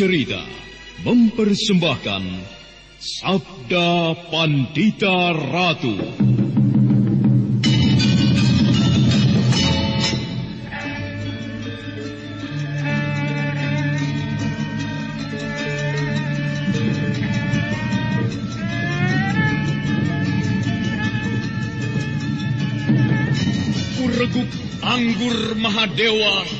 Cerita mempersembahkan Sabda Pandita Ratu. Kureguk anggur Mahadewa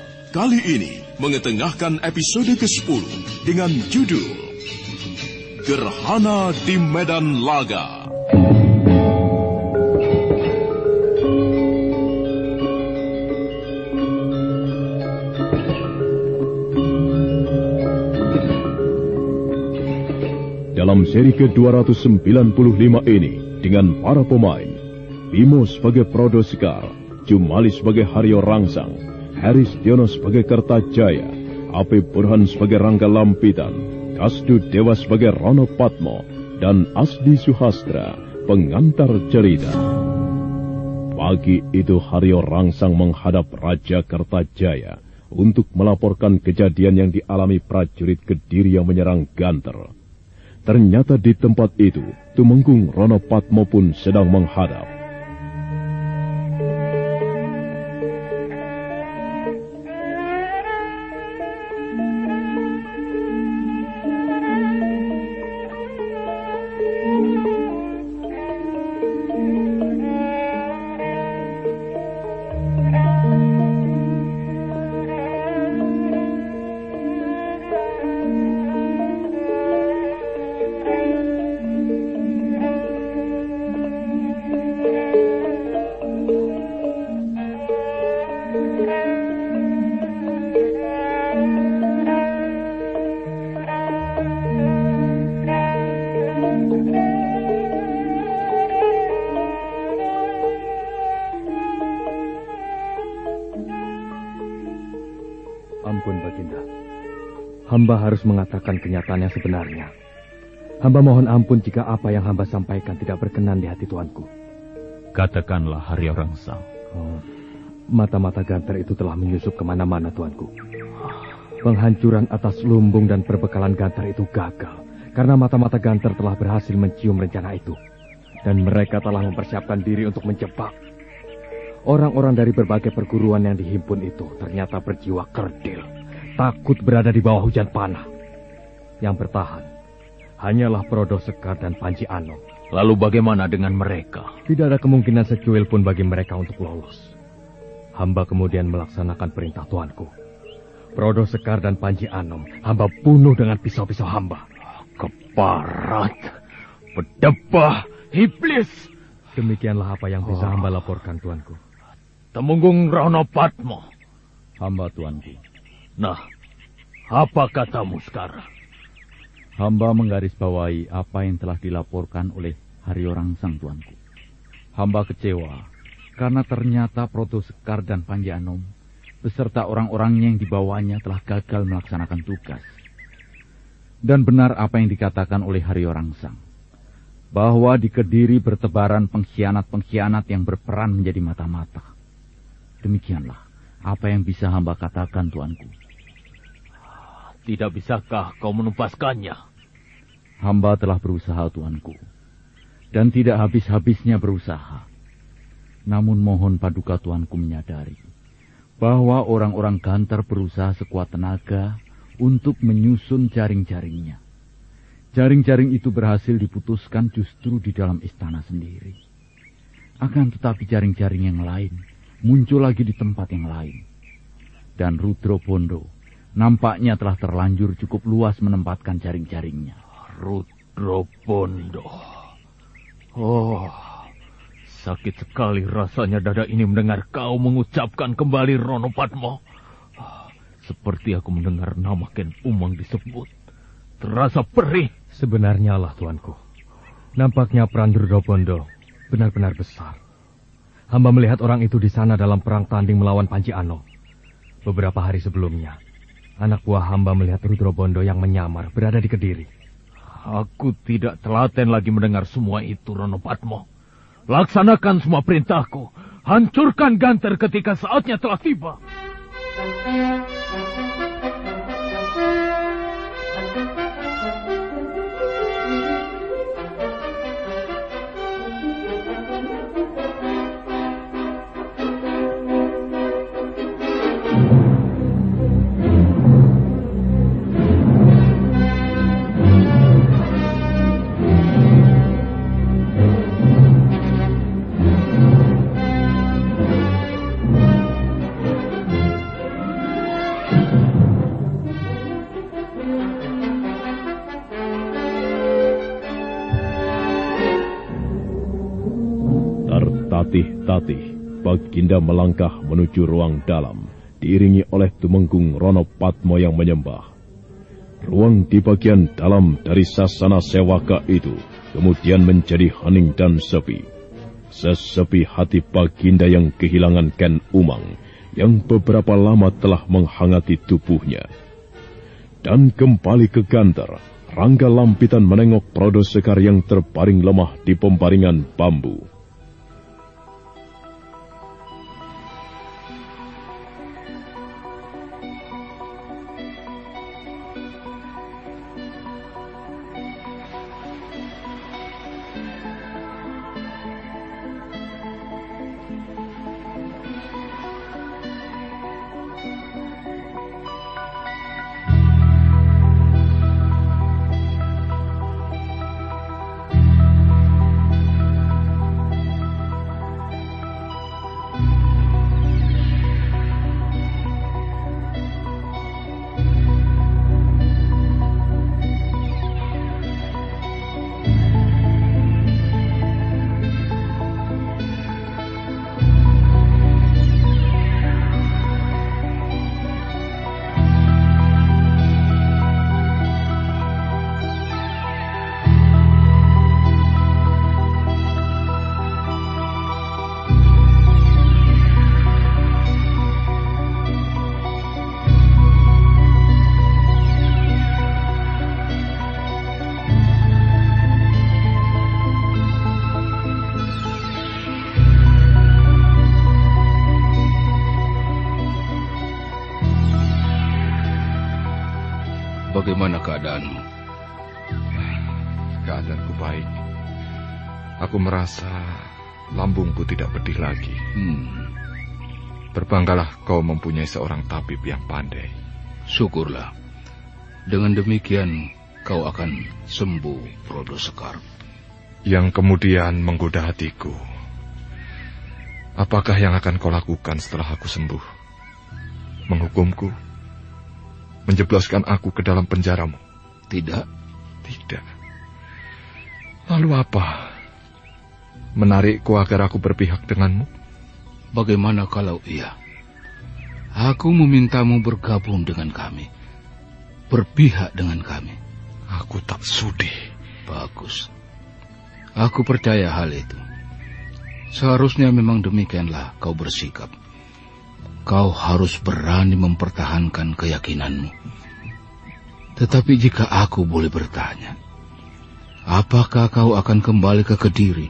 kali ini mengetengahkan episode ke-10 dengan judul Gerhana di Medan Laga. Dalam seri ke-295 ini, dengan para pemain, Bimo sebagai Prodo Sekar, Jumali sebagai Haryo Rangsang, Haris Diono sebagai Kertajaya, Ape Burhan sebagai Rangga Lampitan, Kasdu Dewa sebagai Rono Patmo, dan Asdi Suhastra, pengantar cerita. Pagi itu Haryo Rangsang menghadap Raja Kertajaya untuk melaporkan kejadian yang dialami prajurit Kediri yang menyerang Ganter. Ternyata di tempat itu, Tumenggung Rono Patmo pun sedang menghadap. Hamba harus mengatakan kenyataan yang sebenarnya. Hamba mohon ampun jika apa yang hamba sampaikan tidak berkenan di hati Tuanku. Katakanlah hari orang sang. Oh, mata-mata Ganter itu telah menyusup ke mana-mana, tuanku. Penghancuran atas lumbung dan perbekalan Ganter itu gagal. Karena mata-mata Ganter telah berhasil mencium rencana itu. Dan mereka telah mempersiapkan diri untuk menjebak. Orang-orang dari berbagai perguruan yang dihimpun itu ternyata berjiwa kerdil. Takut berada di bawah hujan panah. Yang bertahan hanyalah Prodo Sekar dan Panji Anom. Lalu bagaimana dengan mereka? Tidak ada kemungkinan secuil pun bagi mereka untuk lolos. Hamba kemudian melaksanakan perintah tuanku. Prodo Sekar dan Panji Anom, hamba bunuh dengan pisau-pisau hamba. Keparat, pedebah, iblis. Demikianlah apa yang bisa hamba laporkan tuanku. Temunggung Rono Patmo. Hamba tuanku. Nah, apa katamu sekarang? Hamba menggarisbawahi apa yang telah dilaporkan oleh Hari Orang Sang Tuanku. Hamba kecewa karena ternyata Proto Sekar dan Panji Anom beserta orang-orangnya yang dibawanya telah gagal melaksanakan tugas. Dan benar apa yang dikatakan oleh Hari Orang Sang, bahwa di Kediri bertebaran pengkhianat-pengkhianat yang berperan menjadi mata-mata. Demikianlah apa yang bisa hamba katakan, Tuanku. Tidak bisakah kau menumpaskannya? Hamba telah berusaha, tuanku. Dan tidak habis-habisnya berusaha. Namun mohon paduka tuanku menyadari bahwa orang-orang Gantar berusaha sekuat tenaga untuk menyusun jaring-jaringnya. Jaring-jaring itu berhasil diputuskan justru di dalam istana sendiri. Akan tetapi jaring-jaring yang lain muncul lagi di tempat yang lain. Dan Rudro Bondo nampaknya telah terlanjur cukup luas menempatkan jaring-jaringnya. Rudro Bondo. Oh, sakit sekali rasanya dada ini mendengar kau mengucapkan kembali Rono Padmo. Seperti aku mendengar nama Ken Umang disebut. Terasa perih. Sebenarnya lah, tuanku. Nampaknya peran Rudro Bondo benar-benar besar. Hamba melihat orang itu di sana dalam perang tanding melawan Panji Ano. Beberapa hari sebelumnya, Anak buah hamba melihat Rudro Bondo yang menyamar berada di Kediri. Aku tidak telaten lagi mendengar semua itu, Rono Patmo. Laksanakan semua perintahku. Hancurkan Ganter ketika saatnya telah tiba. Tertatih-tatih, Baginda melangkah menuju ruang dalam, diiringi oleh Tumenggung Rono Patmo yang menyembah. Ruang di bagian dalam dari sasana sewaka itu kemudian menjadi hening dan sepi. Sesepi hati Baginda yang kehilangan Ken Umang yang beberapa lama telah menghangati tubuhnya. Dan kembali ke Ganter, Rangga Lampitan menengok Prodo Sekar yang terbaring lemah di pembaringan bambu. Bagaimana keadaanmu? Keadaanku baik. Aku merasa lambungku tidak pedih lagi. Hmm. Berbanggalah kau mempunyai seorang tabib yang pandai. Syukurlah. Dengan demikian kau akan sembuh, Prodo Sekar. Yang kemudian menggoda hatiku. Apakah yang akan kau lakukan setelah aku sembuh? Menghukumku? Menjebloskan aku ke dalam penjaramu? Tidak. Tidak. Lalu apa? Menarikku agar aku berpihak denganmu? Bagaimana kalau iya? Aku memintamu bergabung dengan kami. Berpihak dengan kami. Aku tak sudi. Bagus. Aku percaya hal itu. Seharusnya memang demikianlah kau bersikap. Kau harus berani mempertahankan keyakinanmu. Tetapi jika aku boleh bertanya, apakah kau akan kembali ke Kediri?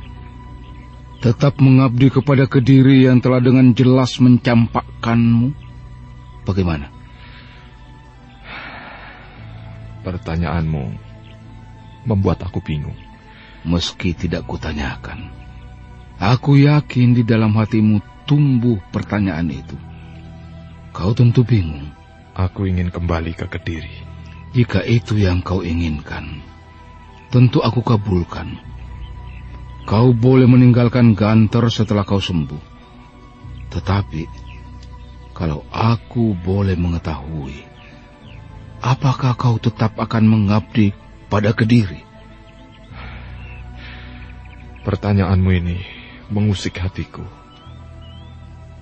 Tetap mengabdi kepada Kediri yang telah dengan jelas mencampakkanmu? Bagaimana? Pertanyaanmu membuat aku bingung. Meski tidak kutanyakan, aku yakin di dalam hatimu tumbuh pertanyaan itu. Kau tentu bingung. Aku ingin kembali ke Kediri. Jika itu yang kau inginkan, tentu aku kabulkan. Kau boleh meninggalkan Ganter setelah kau sembuh. Tetapi, kalau aku boleh mengetahui, apakah kau tetap akan mengabdi pada Kediri? Pertanyaanmu ini mengusik hatiku.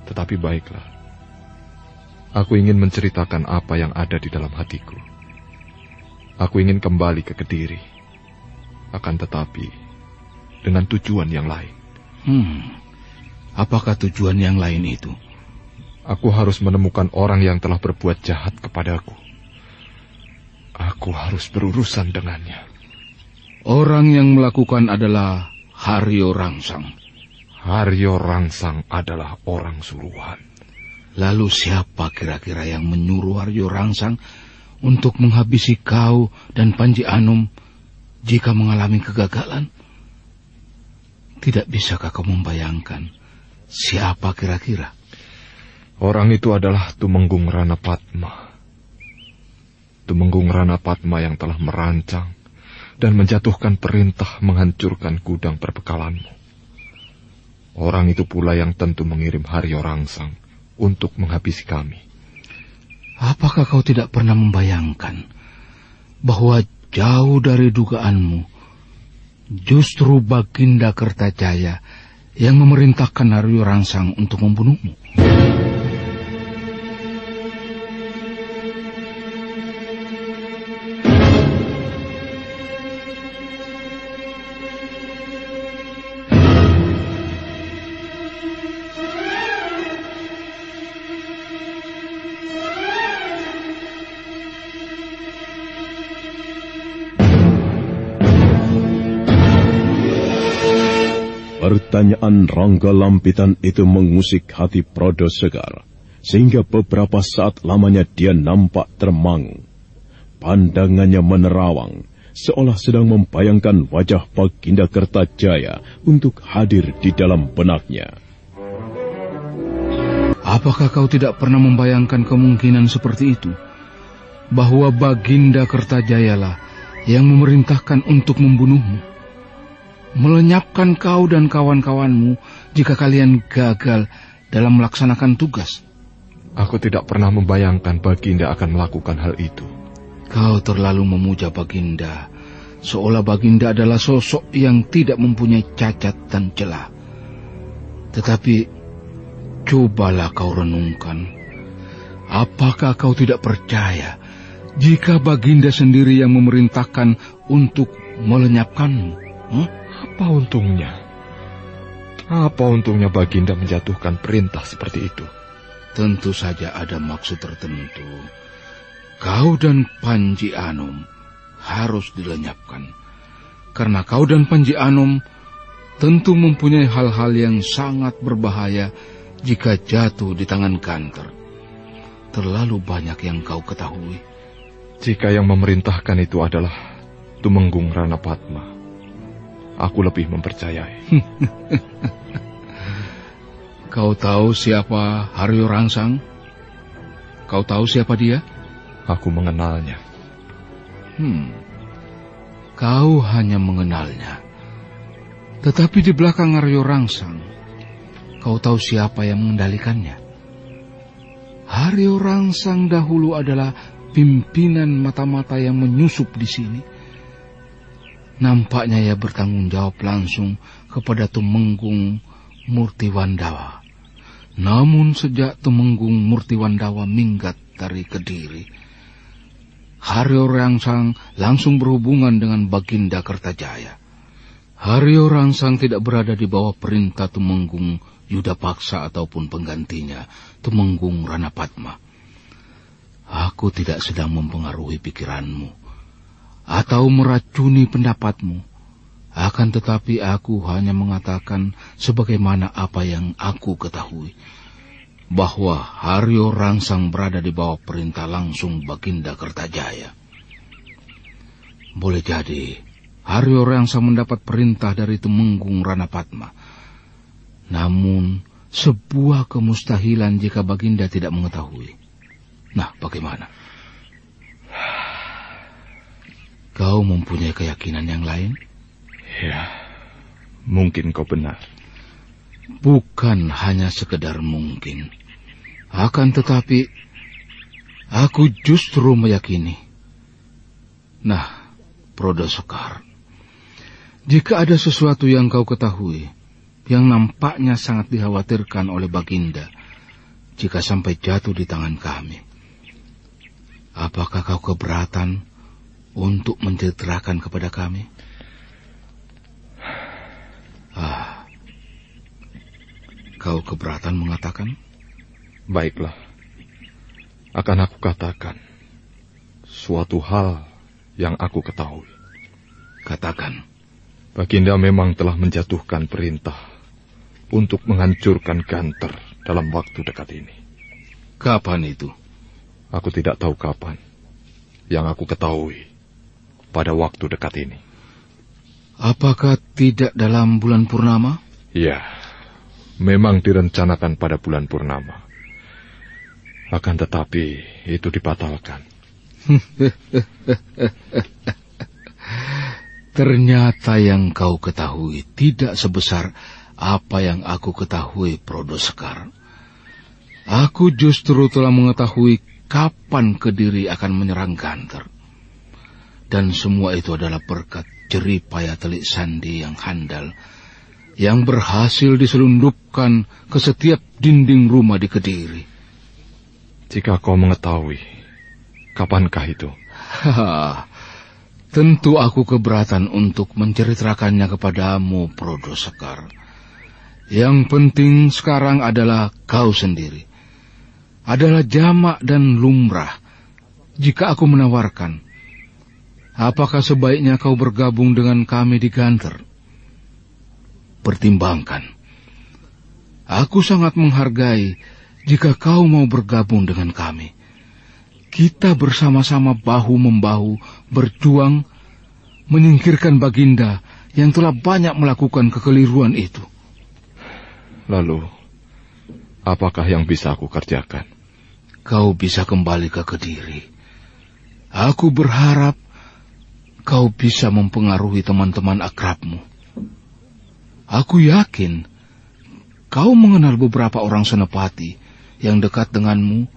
Tetapi baiklah. Aku ingin menceritakan apa yang ada di dalam hatiku. Aku ingin kembali ke Kediri. Akan tetapi, dengan tujuan yang lain. Hmm, apakah tujuan yang lain itu? Aku harus menemukan orang yang telah berbuat jahat kepadaku. Aku harus berurusan dengannya. Orang yang melakukan adalah Haryo Rangsang. Haryo Rangsang adalah orang suruhan. Lalu siapa kira-kira yang menyuruh Haryo Rangsang untuk menghabisi kau dan Panji Anom jika mengalami kegagalan? Tidak bisakah kau membayangkan siapa kira-kira? Orang itu adalah Tumenggung Rana Padma. Tumenggung Rana Padma yang telah merancang dan menjatuhkan perintah menghancurkan gudang perbekalanmu. Orang itu pula yang tentu mengirim Haryo Rangsang untuk menghabisi kami. Apakah kau tidak pernah membayangkan bahwa jauh dari dugaanmu, justru Baginda Kertajaya yang memerintahkan Haryo Rangsang untuk membunuhmu? Pertanyaan Rangga Lampitan itu mengusik hati Prodo Segar, sehingga beberapa saat lamanya dia nampak termangu. Pandangannya menerawang, seolah sedang membayangkan wajah Baginda Kertajaya untuk hadir di dalam benaknya. Apakah kau tidak pernah membayangkan kemungkinan seperti itu? Bahwa Baginda Kertajayalah yang memerintahkan untuk membunuhmu? Melenyapkan kau dan kawan-kawanmu jika kalian gagal dalam melaksanakan tugas. Aku tidak pernah membayangkan Baginda akan melakukan hal itu. Kau terlalu memuja Baginda, seolah Baginda adalah sosok yang tidak mempunyai cacat dan celah. Tetapi, cobalah kau renungkan. Apakah kau tidak percaya jika Baginda sendiri yang memerintahkan untuk melenyapkanmu? Hmm? Apa untungnya? Apa untungnya Baginda menjatuhkan perintah seperti itu? Tentu saja ada maksud tertentu. Kau dan Panji Anom harus dilenyapkan. Karena kau dan Panji Anom tentu mempunyai hal-hal yang sangat berbahaya jika jatuh di tangan kantor. Terlalu banyak yang kau ketahui. Jika yang memerintahkan itu adalah Tumenggung Rana Padma, aku lebih mempercayai. Kau tahu siapa Haryo Rangsang? Kau tahu siapa dia? Aku mengenalnya. Hmm. Kau hanya mengenalnya. Tetapi di belakang Haryo Rangsang, kau tahu siapa yang mengendalikannya? Haryo Rangsang dahulu adalah pimpinan mata-mata yang menyusup di sini. Nampaknya ia bertanggung jawab langsung kepada Tumenggung Murtiwandawa. Namun sejak Tumenggung Murtiwandawa minggat dari Kediri, Haryo Rangsang langsung berhubungan dengan Baginda Kertajaya. Haryo Rangsang tidak berada di bawah perintah Tumenggung Yuda Paksa ataupun penggantinya, Tumenggung Ranapatma. Aku tidak sedang mempengaruhi pikiranmu atau meracuni pendapatmu. Akan tetapi aku hanya mengatakan sebagaimana apa yang aku ketahui. Bahwa Haryo Rangsang berada di bawah perintah langsung Baginda Kertajaya. Boleh jadi Haryo Rangsang mendapat perintah dari Temenggung Ranapatma. Namun sebuah kemustahilan jika Baginda tidak mengetahui. Nah, bagaimana? Kau mempunyai keyakinan yang lain? Ya, mungkin kau benar. Bukan hanya sekedar mungkin. Akan tetapi, aku justru meyakini. Nah, Prodo Sekar, jika ada sesuatu yang kau ketahui, yang nampaknya sangat dikhawatirkan oleh Baginda, jika sampai jatuh di tangan kami, Apakah kau keberatan untuk menceritakan kepada kami? Ah, kau keberatan mengatakan? Baiklah, akan aku katakan suatu hal yang aku ketahui. Katakan. Baginda memang telah menjatuhkan perintah untuk menghancurkan Ganter dalam waktu dekat ini. Kapan itu? Aku tidak tahu kapan. Yang aku ketahui pada waktu dekat ini. Apakah tidak dalam bulan purnama? Ya, memang direncanakan pada bulan purnama. Akan tetapi itu dibatalkan. Ternyata yang kau ketahui tidak sebesar apa yang aku ketahui, Prodo Sekar. Aku justru telah mengetahui kapan Kediri akan menyerang Ganter. Dan semua itu adalah berkat jeripaya telik sandi yang handal, yang berhasil diselundupkan ke setiap dinding rumah di Kediri. Jika kau mengetahui, kapankah itu? tentu aku keberatan untuk menceritakannya kepadamu, Prodo Sekar. Yang penting sekarang adalah kau sendiri adalah jamak dan lumrah. Jika aku menawarkan, apakah sebaiknya kau bergabung dengan kami di Ganter? Pertimbangkan. Aku sangat menghargai jika kau mau bergabung dengan kami. Kita bersama-sama bahu-membahu berjuang menyingkirkan Baginda yang telah banyak melakukan kekeliruan itu. Lalu, apakah yang bisa aku kerjakan? kau bisa kembali ke Kediri. Aku berharap kau bisa mempengaruhi teman-teman akrabmu. Aku yakin kau mengenal beberapa orang senepati yang dekat denganmu,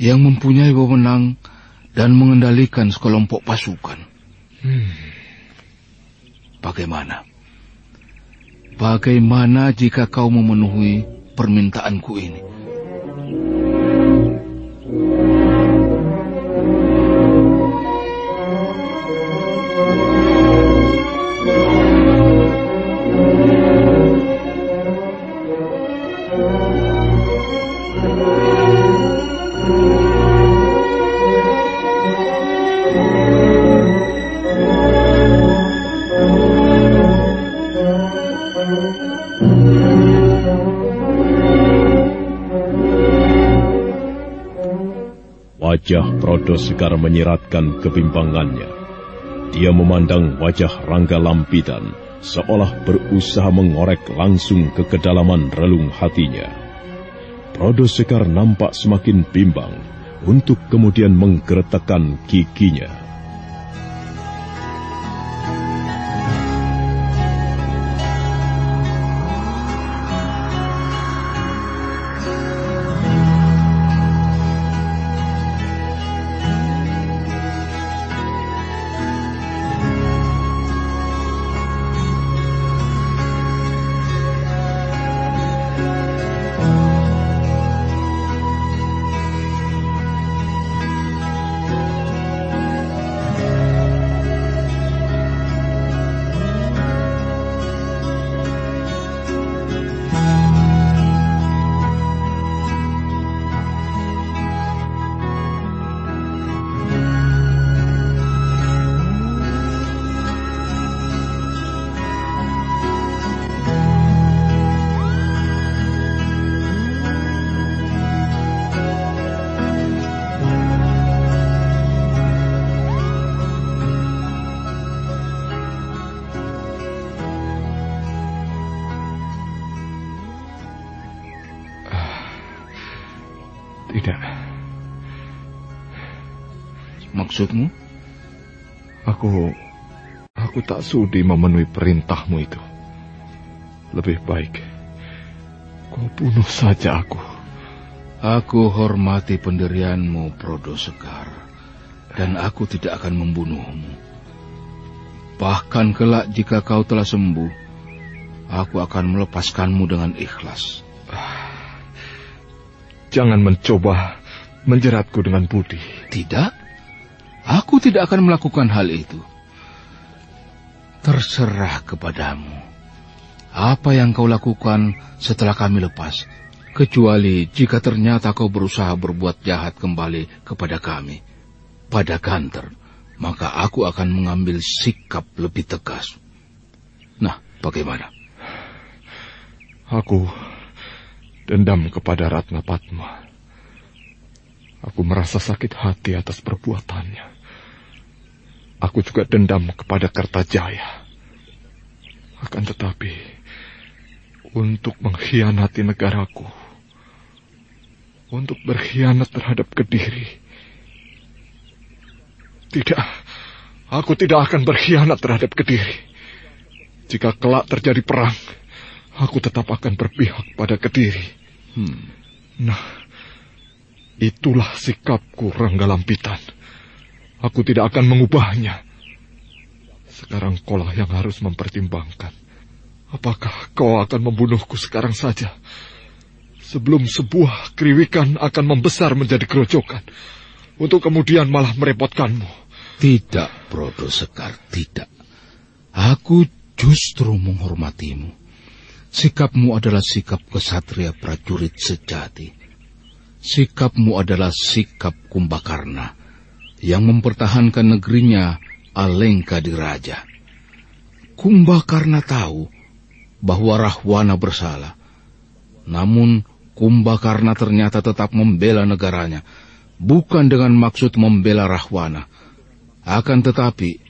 yang mempunyai wewenang dan mengendalikan sekelompok pasukan. Hmm. Bagaimana? Bagaimana jika kau memenuhi permintaanku ini? Wajah Prodo Sekar menyiratkan kebimbangannya. Dia memandang wajah Rangga Lampitan, seolah berusaha mengorek langsung ke kedalaman relung hatinya. Prodo Sekar nampak semakin bimbang untuk kemudian menggeretakkan giginya. Aku tak sudi memenuhi perintahmu itu. Lebih baik, kau bunuh saja aku. Aku hormati pendirianmu, Prodo Sekar. Dan aku tidak akan membunuhmu. Bahkan kelak jika kau telah sembuh, aku akan melepaskanmu dengan ikhlas. Jangan mencoba menjeratku dengan budi. Tidak, aku tidak akan melakukan hal itu. Terserah kepadamu. Apa yang kau lakukan setelah kami lepas, kecuali jika ternyata kau berusaha berbuat jahat kembali kepada kami, pada Ganter, maka aku akan mengambil sikap lebih tegas. Nah, bagaimana? Aku dendam kepada Ratna Padma. Aku merasa sakit hati atas perbuatannya. Aku juga dendam kepada Kertajaya. Akan tetapi, untuk mengkhianati negaraku, untuk berkhianat terhadap Kediri, tidak, aku tidak akan berkhianat terhadap Kediri. Jika kelak terjadi perang, aku tetap akan berpihak pada Kediri. Hmm. Nah, itulah sikapku, Rangga Lampitan. Aku tidak akan mengubahnya. Sekarang kaulah yang harus mempertimbangkan. Apakah kau akan membunuhku sekarang saja? Sebelum sebuah kriwikan akan membesar menjadi kerocokan. Untuk kemudian malah merepotkanmu. Tidak, Prodo Sekar, tidak. Aku justru menghormatimu. Sikapmu adalah sikap kesatria prajurit sejati. Sikapmu adalah sikap Kumbakarna yang mempertahankan negerinya Alengka diraja. Kumbakarna tahu bahwa Rahwana bersalah. Namun Kumbakarna ternyata tetap membela negaranya, bukan dengan maksud membela Rahwana, akan tetapi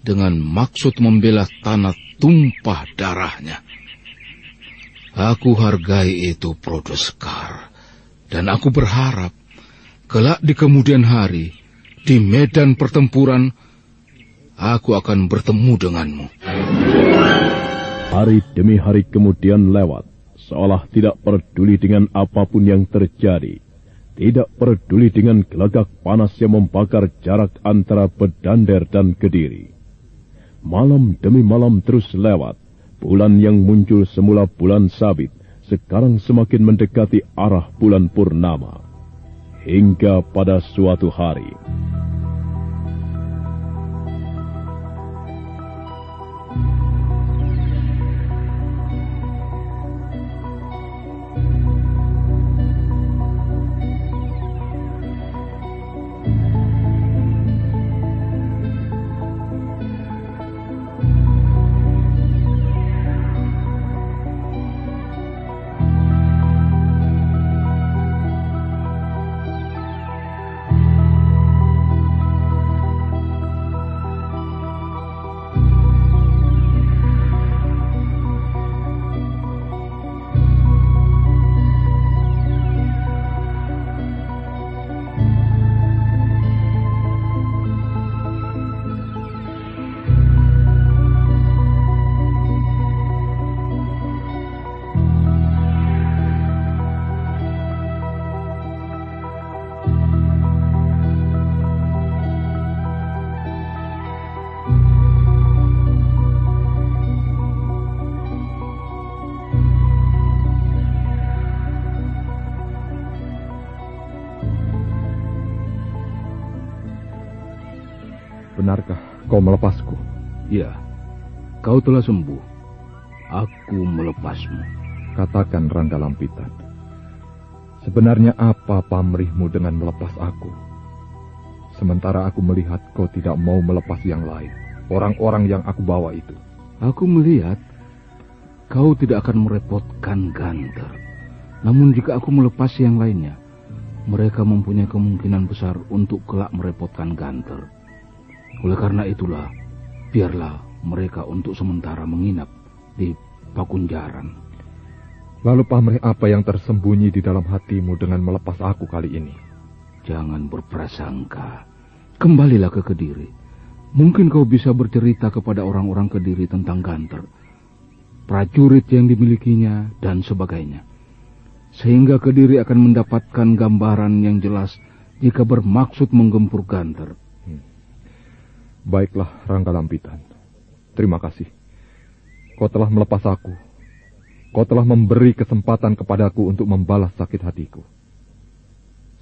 dengan maksud membela tanah tumpah darahnya. Aku hargai itu, Prodeskar, dan aku berharap kelak di kemudian hari di medan pertempuran, aku akan bertemu denganmu. Hari demi hari kemudian lewat, seolah tidak peduli dengan apa pun yang terjadi. Tidak peduli dengan gelagak panas yang membakar jarak antara Bedander dan Kediri. Malam demi malam terus lewat, bulan yang muncul semula bulan sabit, sekarang semakin mendekati arah bulan purnama. Hingga pada suatu hari, melepasku? Ya, kau telah sembuh. Aku melepasmu. Katakan Rangga Lampitan. Sebenarnya apa pamrihmu dengan melepas aku? Sementara aku melihat kau tidak mau melepas yang lain. Orang-orang yang aku bawa itu. Aku melihat kau tidak akan merepotkan Ganter. Namun jika aku melepas yang lainnya, mereka mempunyai kemungkinan besar untuk kelak merepotkan Ganter. Oleh karena itulah, biarlah mereka untuk sementara menginap di Pakunjaran. Lalu pamrih apa yang tersembunyi di dalam hatimu dengan melepas aku kali ini? Jangan berprasangka. Kembalilah ke Kediri. Mungkin kau bisa bercerita kepada orang-orang Kediri tentang Ganter, prajurit yang dimilikinya, dan sebagainya. Sehingga Kediri akan mendapatkan gambaran yang jelas jika bermaksud menggempur Ganter. Baiklah, Rangga Lampitan. Terima kasih. Kau telah melepas aku. Kau telah memberi kesempatan kepadaku untuk membalas sakit hatiku.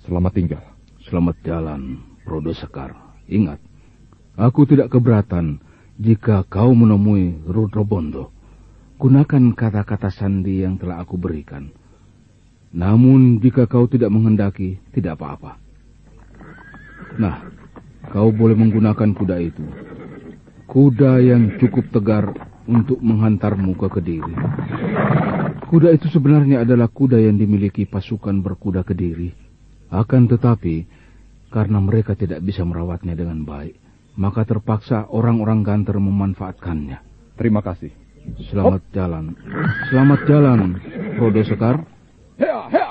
Selamat tinggal. Selamat jalan, Prodo Sekar. Ingat, aku tidak keberatan jika kau menemui Rudro Bondo. Gunakan kata-kata sandi yang telah aku berikan. Namun jika kau tidak menghendaki, tidak apa-apa. Nah, kau boleh menggunakan kuda itu. Kuda yang cukup tegar untuk menghantarmu ke Kediri. Kuda itu sebenarnya adalah kuda yang dimiliki pasukan berkuda Kediri. Akan tetapi, karena mereka tidak bisa merawatnya dengan baik, maka terpaksa orang-orang Ganter memanfaatkannya. Terima kasih. Selamat Hop. jalan. Selamat jalan, Rodo Sekar. Hea, hea!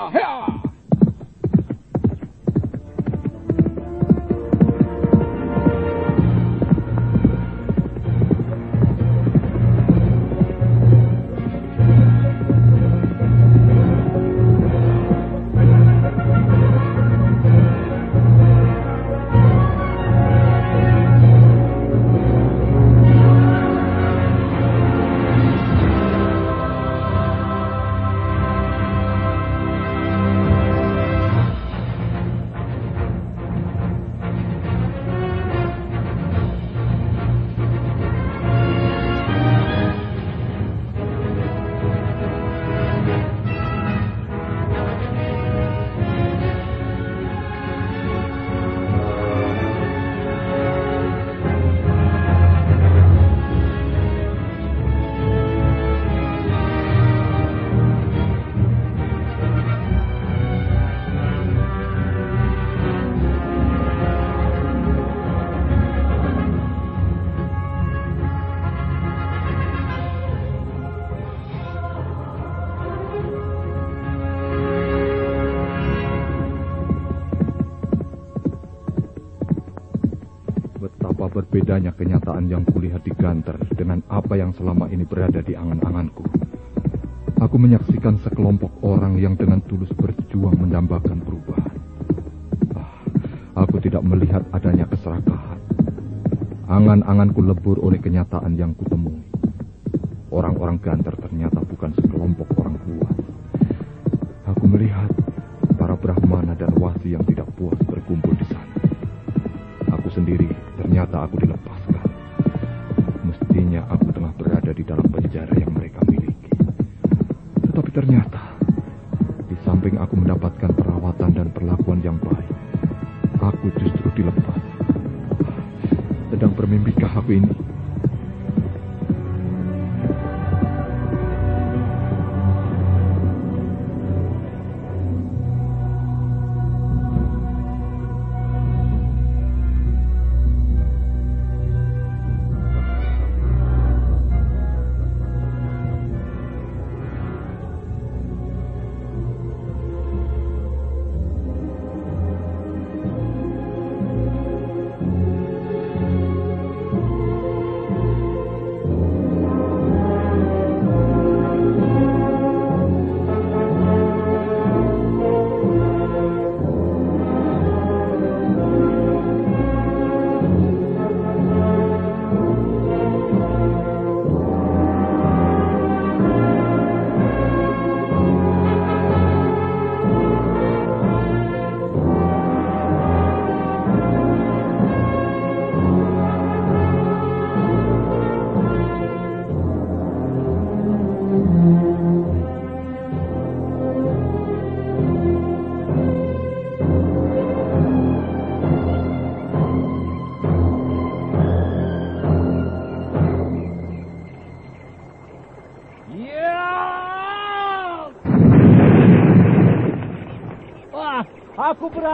Bedanya kenyataan yang kulihat di Ganter dengan apa yang selama ini berada di angan-anganku. Aku menyaksikan sekelompok orang yang dengan tulus berjuang mendambakan perubahan. Ah, aku tidak melihat adanya keserakahan. Angan-anganku lebur oleh kenyataan yang kutemui. Orang-orang Ganter ternyata bukan sekelompok orang kuat. Aku melihat para Brahmana dan Wasi yang tidak puas berkumpul di sana. Aku sendiri Ternyata aku dilepaskan. Mestinya aku tengah berada di dalam penjara yang mereka miliki. Tetapi ternyata, di samping aku mendapatkan perawatan dan perlakuan yang baik, aku justru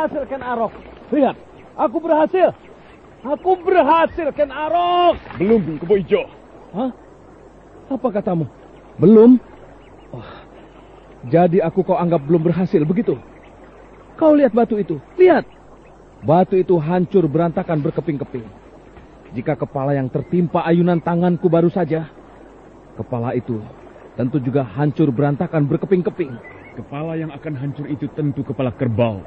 berhasil, Ken Arok. Lihat, aku berhasil. Aku berhasil, Ken Arok. Belum, Kebo Ijo. Hah? Apa katamu? Belum? Oh, jadi aku kau anggap belum berhasil, begitu? Kau lihat batu itu. Lihat. Batu itu hancur berantakan berkeping-keping. Jika kepala yang tertimpa ayunan tanganku baru saja, kepala itu tentu juga hancur berantakan berkeping-keping. Kepala yang akan hancur itu tentu kepala kerbau.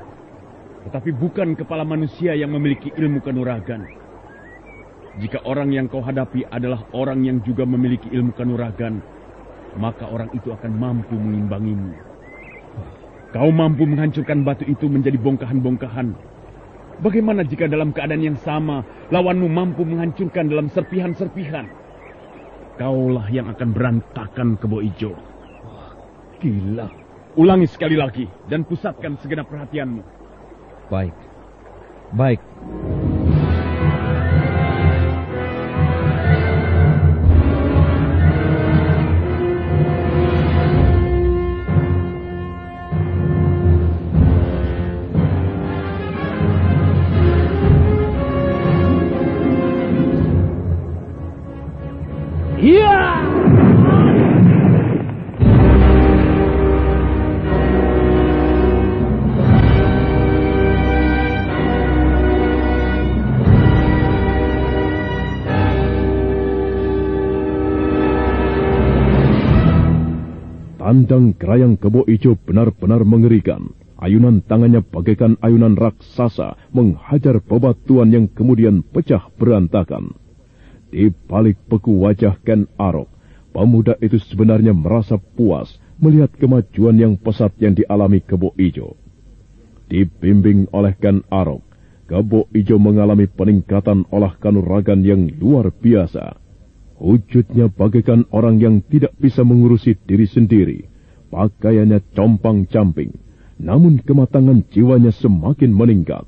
Tetapi bukan kepala manusia yang memiliki ilmu kanuragan. Jika orang yang kau hadapi adalah orang yang juga memiliki ilmu kanuragan, maka orang itu akan mampu mengimbangimu. Kau mampu menghancurkan batu itu menjadi bongkahan-bongkahan. Bagaimana jika dalam keadaan yang sama, lawanmu mampu menghancurkan dalam serpihan-serpihan? Kaulah yang akan berantakan kebo ijo. Gila. Ulangi sekali lagi dan pusatkan segenap perhatianmu. Baik. Baik. Tandang kerayang kebo ijo benar-benar mengerikan. Ayunan tangannya bagaikan ayunan raksasa menghajar bebatuan yang kemudian pecah berantakan. Di balik beku wajah Ken Arok, pemuda itu sebenarnya merasa puas melihat kemajuan yang pesat yang dialami kebo ijo. Dibimbing oleh Ken Arok, kebo ijo mengalami peningkatan olah kanuragan yang luar biasa. Wujudnya bagaikan orang yang tidak bisa mengurusi diri sendiri. Pakaiannya compang-camping, namun kematangan jiwanya semakin meningkat.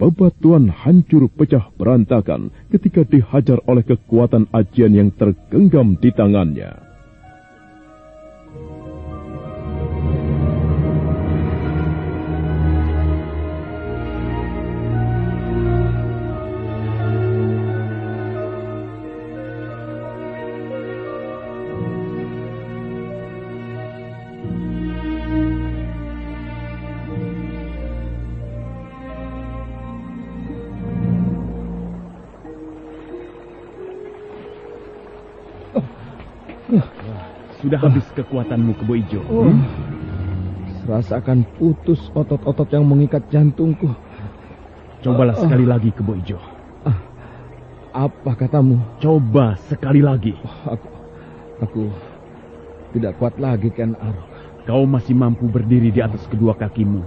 Bebatuan hancur pecah berantakan ketika dihajar oleh kekuatan ajian yang tergenggam di tangannya. Sudah habis kekuatanmu, Kebo Ijo. Oh. Hmm? Rasakan putus otot-otot yang mengikat jantungku. Cobalah uh, sekali lagi, Kebo Ijo. Uh, apa katamu? Coba sekali lagi. Oh, aku, aku tidak kuat lagi, Ken Arok. Kau masih mampu berdiri di atas kedua kakimu.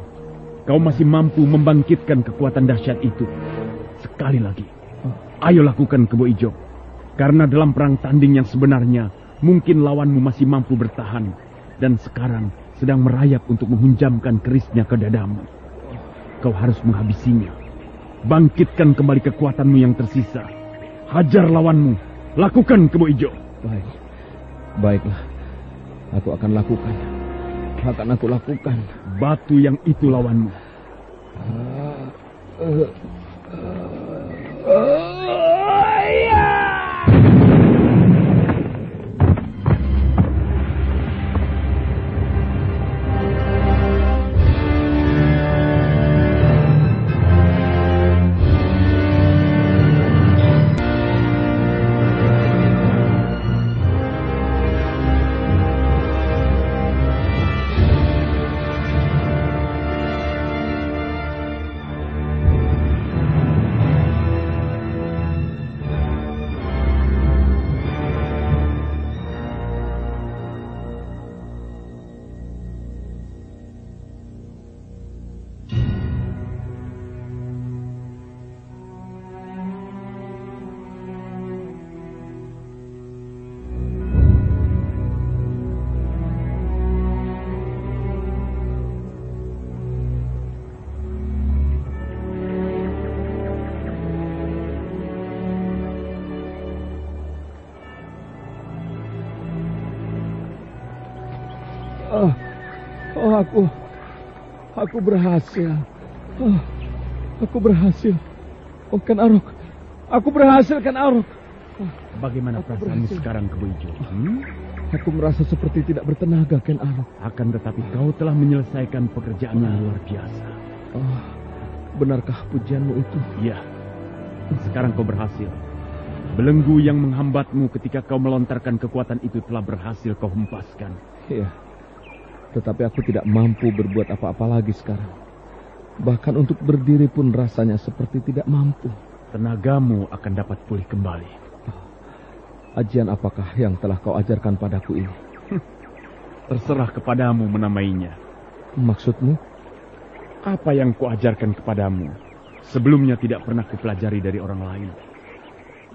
Kau masih mampu membangkitkan kekuatan dahsyat itu. Sekali lagi. Ayo lakukan, Kebo Ijo. Karena dalam perang tanding yang sebenarnya, Mungkin lawanmu masih mampu bertahan dan sekarang sedang merayap untuk menghunjamkan kerisnya ke dadamu. Kau harus menghabisinya. Bangkitkan kembali kekuatanmu yang tersisa. Hajar lawanmu. Lakukan kebo ijo. Baik. Baiklah. Aku akan lakukan. Akan aku lakukan. Batu yang itu lawanmu. Uh, uh, uh, uh, aku aku berhasil. Oh, aku berhasil. Oh, Ken Arok. Aku berhasil, Ken Arok. Bagaimana perasaanmu sekarang, Kebo Ijo? Hmm? Aku merasa seperti tidak bertenaga, Ken Arok. Akan tetapi kau telah menyelesaikan pekerjaan yang luar biasa. Oh, benarkah pujianmu itu? Iya. Sekarang kau berhasil. Belenggu yang menghambatmu ketika kau melontarkan kekuatan itu telah berhasil kau hempaskan. Iya. Tetapi aku tidak mampu berbuat apa-apa lagi sekarang. Bahkan untuk berdiri pun rasanya seperti tidak mampu. Tenagamu akan dapat pulih kembali. Ajian apakah yang telah kau ajarkan padaku ini? Terserah kepadamu menamainya. Maksudmu? Apa yang kuajarkan kepadamu sebelumnya tidak pernah kupelajari dari orang lain.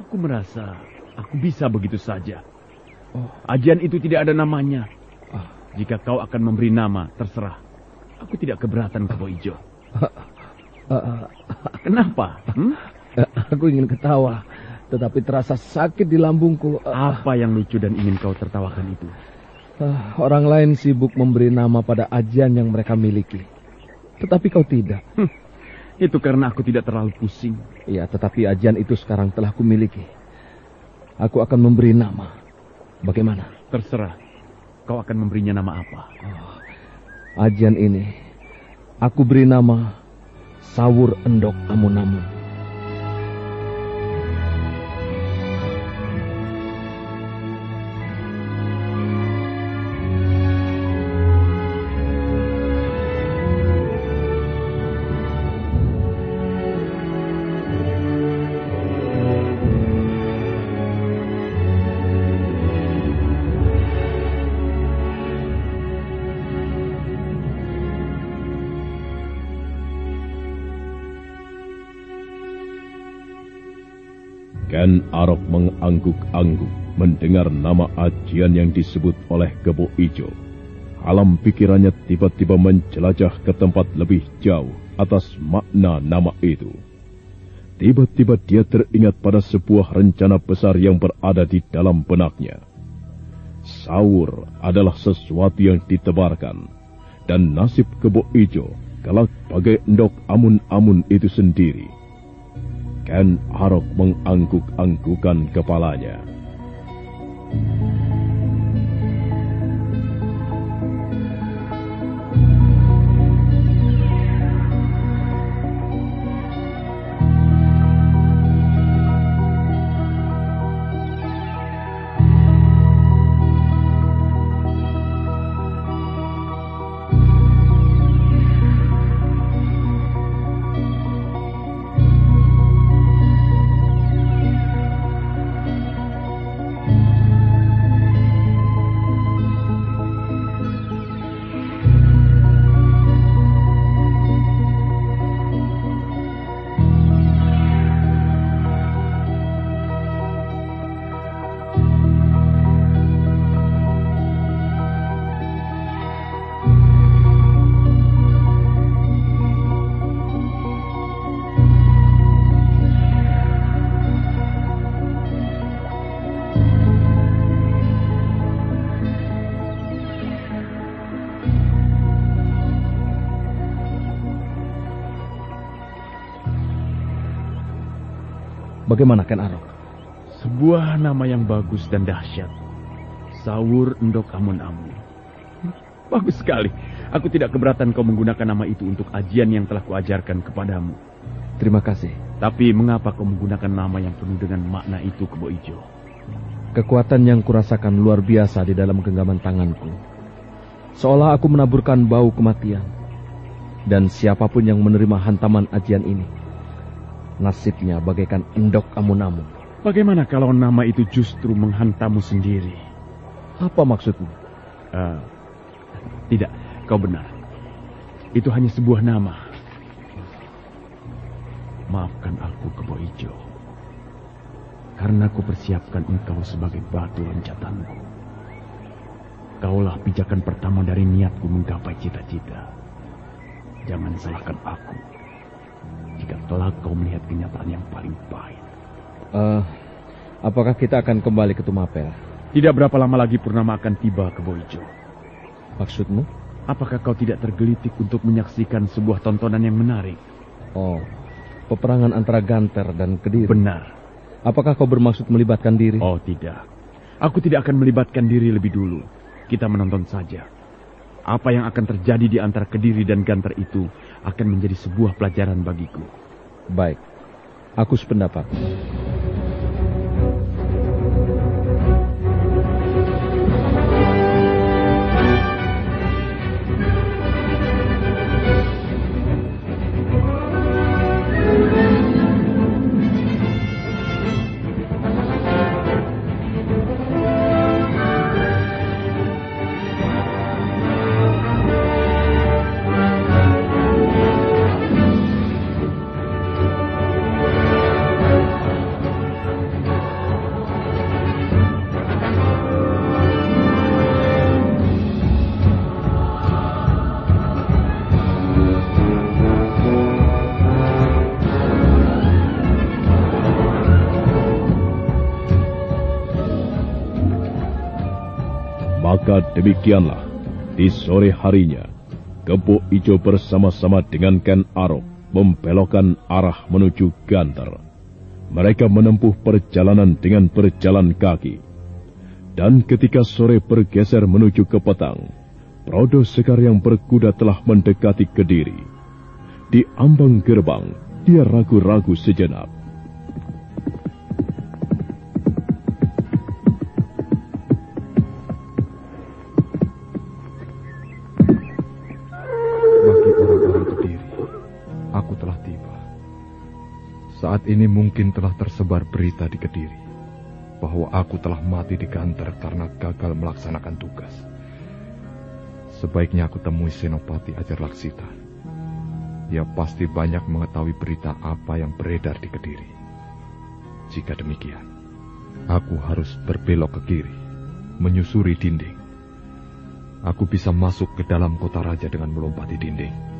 Aku merasa aku bisa begitu saja. Oh. Ajian itu tidak ada namanya. Jika kau akan memberi nama, terserah. Aku tidak keberatan Kebo Ijo. Kenapa? Hmm? Aku ingin ketawa, tetapi terasa sakit di lambungku. Apa yang lucu dan ingin kau tertawakan itu? Orang lain sibuk memberi nama pada ajian yang mereka miliki. Tetapi kau tidak. Itu karena aku tidak terlalu pusing. Iya, tetapi ajian itu sekarang telah kumiliki. Aku akan memberi nama. Bagaimana? Terserah. Kau akan memberinya nama apa? Oh, ajian ini, aku beri nama Sawur Endok Amun-Amun. Arok mengangguk-angguk mendengar nama ajian yang disebut oleh Kebo Ijo. Alam pikirannya tiba-tiba menjelajah ke tempat lebih jauh atas makna nama itu. Tiba-tiba dia teringat pada sebuah rencana besar yang berada di dalam benaknya. Saur adalah sesuatu yang ditebarkan, dan nasib Kebo Ijo kelak bagai endok amun-amun itu sendiri Ken Arok mengangguk-anggukan kepalanya. Bagaimana Ken Arok? Sebuah nama yang bagus dan dahsyat. Sawur Endok Amun-Amun. Bagus sekali. Aku tidak keberatan kau menggunakan nama itu untuk ajian yang telah kuajarkan kepadamu. Terima kasih. Tapi mengapa kau menggunakan nama yang penuh dengan makna itu, Kebo Ijo? Kekuatan yang kurasakan luar biasa di dalam genggaman tanganku. Seolah aku menaburkan bau kematian. Dan siapa pun yang menerima hantaman ajian ini Nasibnya bagaikan endok amun-amun. Bagaimana kalau nama itu justru menghantamu sendiri? Apa maksudmu? Uh, tidak, kau benar. Itu hanya sebuah nama. Maafkan aku, Kebo Ijo. Karena aku persiapkan engkau sebagai batu loncatanku. Kaulah pijakan pertama dari niatku menggapai cita-cita. Jangan salahkan aku jika kelak kau melihat kenyataan yang paling pahit. Uh, apakah kita akan kembali ke Tumapel? Tidak berapa lama lagi Purnama akan tiba ke Boijo. Maksudmu? Apakah kau tidak tergelitik untuk menyaksikan sebuah tontonan yang menarik? Oh, peperangan antara Ganter dan Kediri. Benar. Apakah kau bermaksud melibatkan diri? Oh, tidak. Aku tidak akan melibatkan diri lebih dulu. Kita menonton saja. Apa yang akan terjadi di antara Kediri dan Ganter itu akan menjadi sebuah pelajaran bagiku. Baik, aku sependapat. Demikianlah, di sore harinya, Kebo Ijo bersama-sama dengan Ken Arok membelokkan arah menuju Ganter. Mereka menempuh perjalanan dengan berjalan kaki. Dan ketika sore bergeser menuju ke petang, Prodo Sekar yang berkuda telah mendekati Kediri. Di ambang gerbang, dia ragu-ragu sejenak. Saat ini mungkin telah tersebar berita di Kediri bahwa aku telah mati di Ganter karena gagal melaksanakan tugas. Sebaiknya aku temui Senopati Ajar Laksita. Dia pasti banyak mengetahui berita apa yang beredar di Kediri. Jika demikian, aku harus berbelok ke kiri, menyusuri dinding. Aku bisa masuk ke dalam kota raja dengan melompati dinding.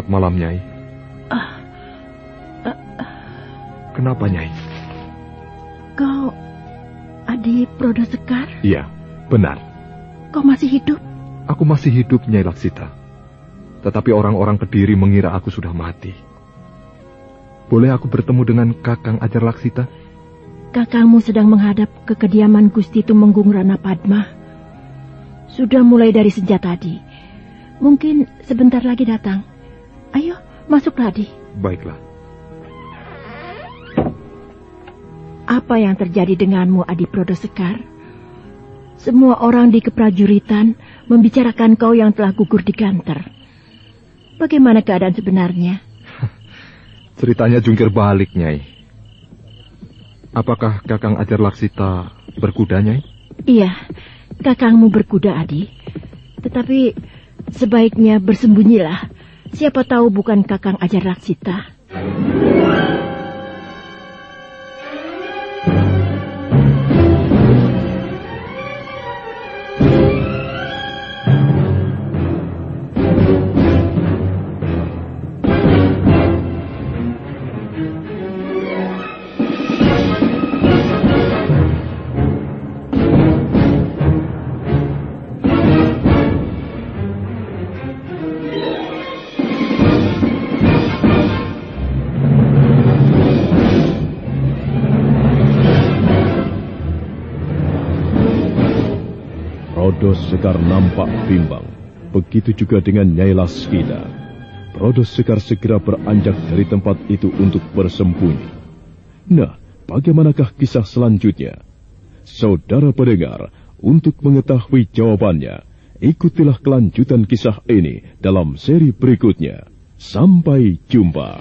Selamat malam, Nyai. Kenapa, Nyai? Kau Adi Prodo Sekar? Iya, benar. Kau masih hidup? Aku masih hidup, Nyai Laksita. Tetapi orang-orang Kediri mengira aku sudah mati. Boleh aku bertemu dengan Kakang Ajar Laksita? Kakangmu sedang menghadap ke kediaman Gusti Tumenggung Rana Padma. Sudah mulai dari sejak tadi. Mungkin sebentar lagi datang. Ayo, masuk tadi. Baiklah. Apa yang terjadi denganmu, Adi Prodo Sekar? Semua orang di keprajuritan membicarakan kau yang telah gugur di Ganter. Bagaimana keadaan sebenarnya? Ceritanya jungkir balik, Nyai. Apakah Kakang Ajar Laksita berkuda, Nyai? Iya, kakangmu berkuda, Adi. Tetapi sebaiknya bersembunyilah. Siapa tahu bukan Kakang Ajar Laksita. Sekar nampak bimbang. Begitu juga dengan Nyai Laskita. Prodo Sekar segera beranjak dari tempat itu untuk bersembunyi. Nah, bagaimanakah kisah selanjutnya? Saudara pendengar, untuk mengetahui jawabannya, ikutilah kelanjutan kisah ini dalam seri berikutnya. Sampai jumpa.